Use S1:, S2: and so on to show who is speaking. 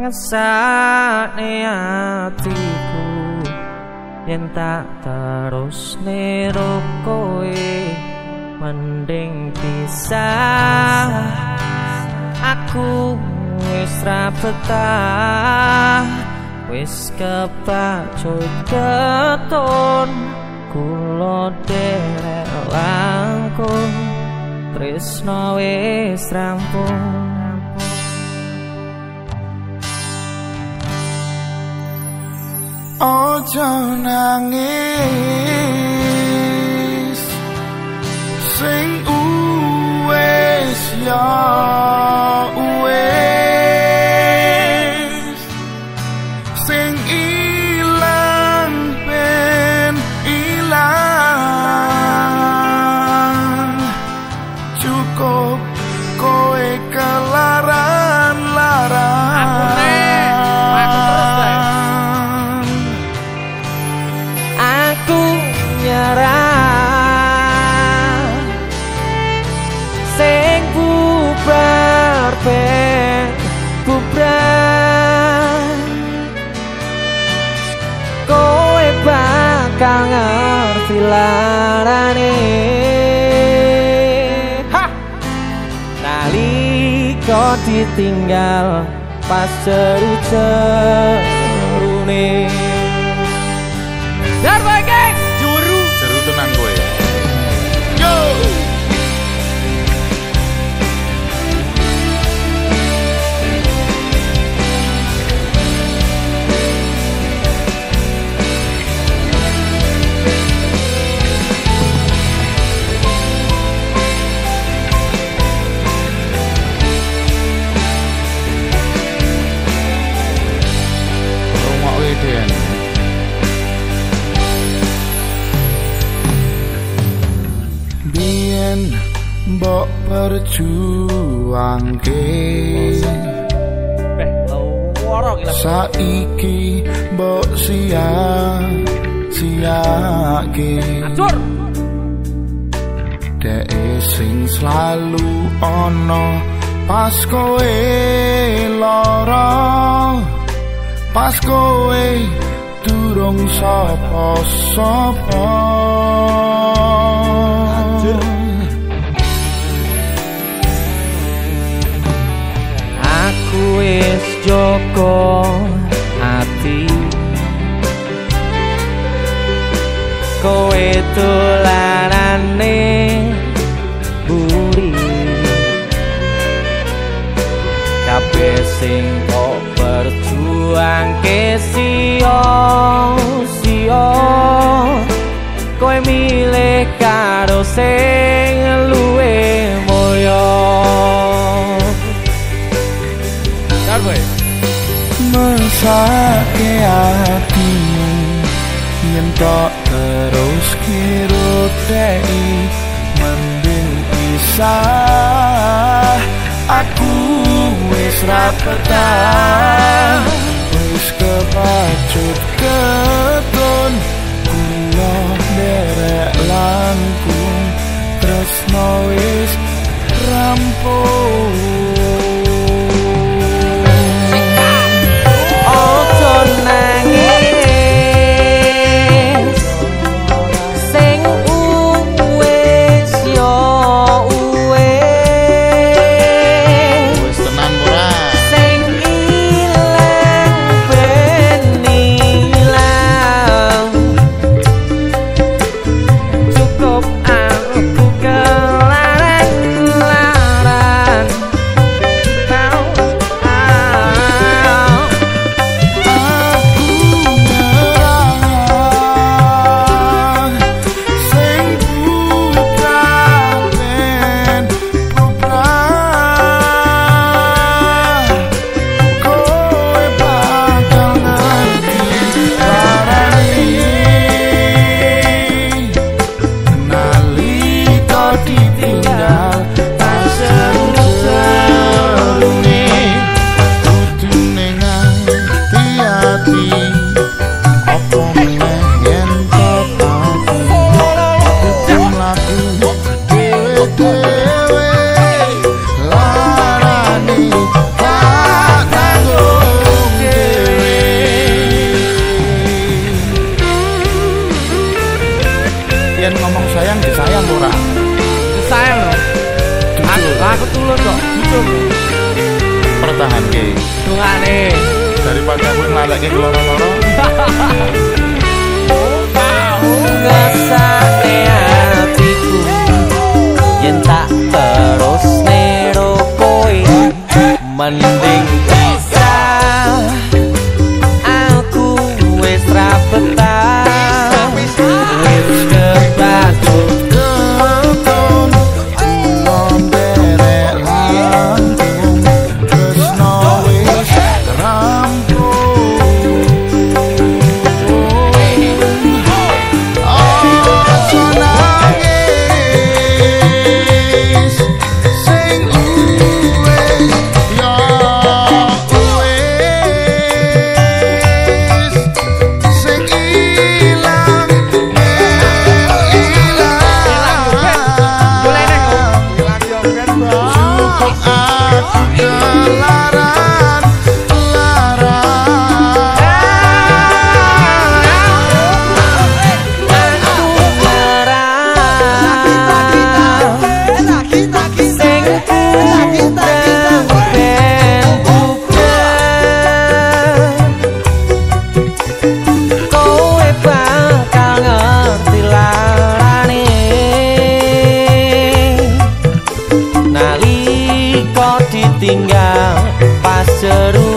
S1: ngesane atiku yen tak terus nero kowe mending pisah. Aku wis ra betah wis kepacut keton kula derek langkung tresno wis rampung
S2: Ojo nangis sing uwes ya
S1: arsilarane ha! Nalika ditinggal pas
S3: seru cerune
S2: Darbai mbok perjuangke
S1: gila
S2: saiki mbok sia siake
S1: Acur
S2: dek sing selalu ana pas kowe lara. Pas kowe durung sapa-sapa
S1: wis joko ati. Kowe tulanane buri. Kabeh sing kok berjuang ke sio sio. Kowe milih karo sing
S2: mesake hatimu yen tok terus kirut dei mending pisah. Aku wis ra betah wis kepacut keton kula derek langkung tresno wis rampung
S1: dungane
S3: daripada gue ngelalekke keloro-loro
S1: ngesake atiku yen tak terus nero kowe mending tinggal pas seru.